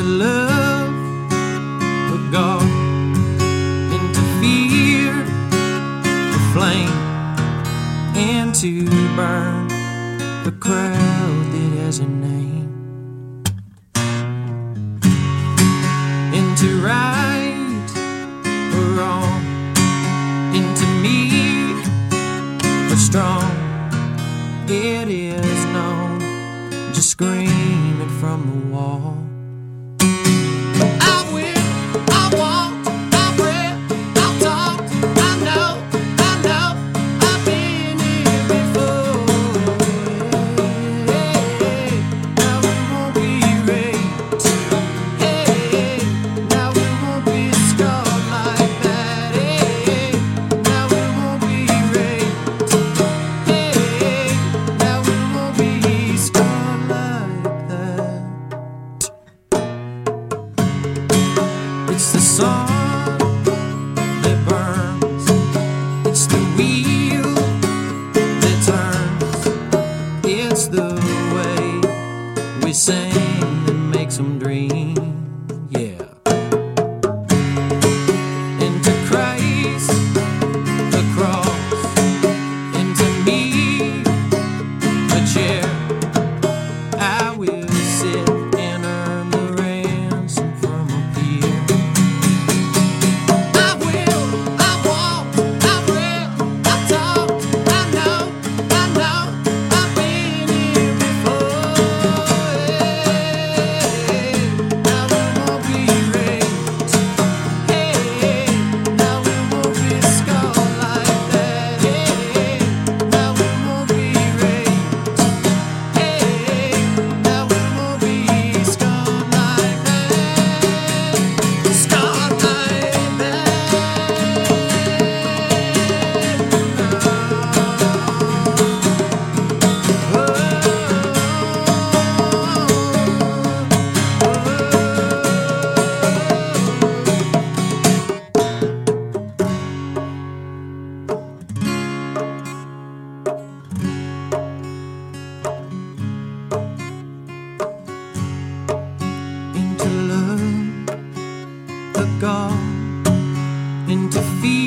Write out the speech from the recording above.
into love, but God into fear, the flame, and to burn the crowd that has a name. Into right or wrong, into me or strong. It is known, just screaming from the wall. Burns. It's the wheel that turns. It's the way we sing that makes them dream. Into fear.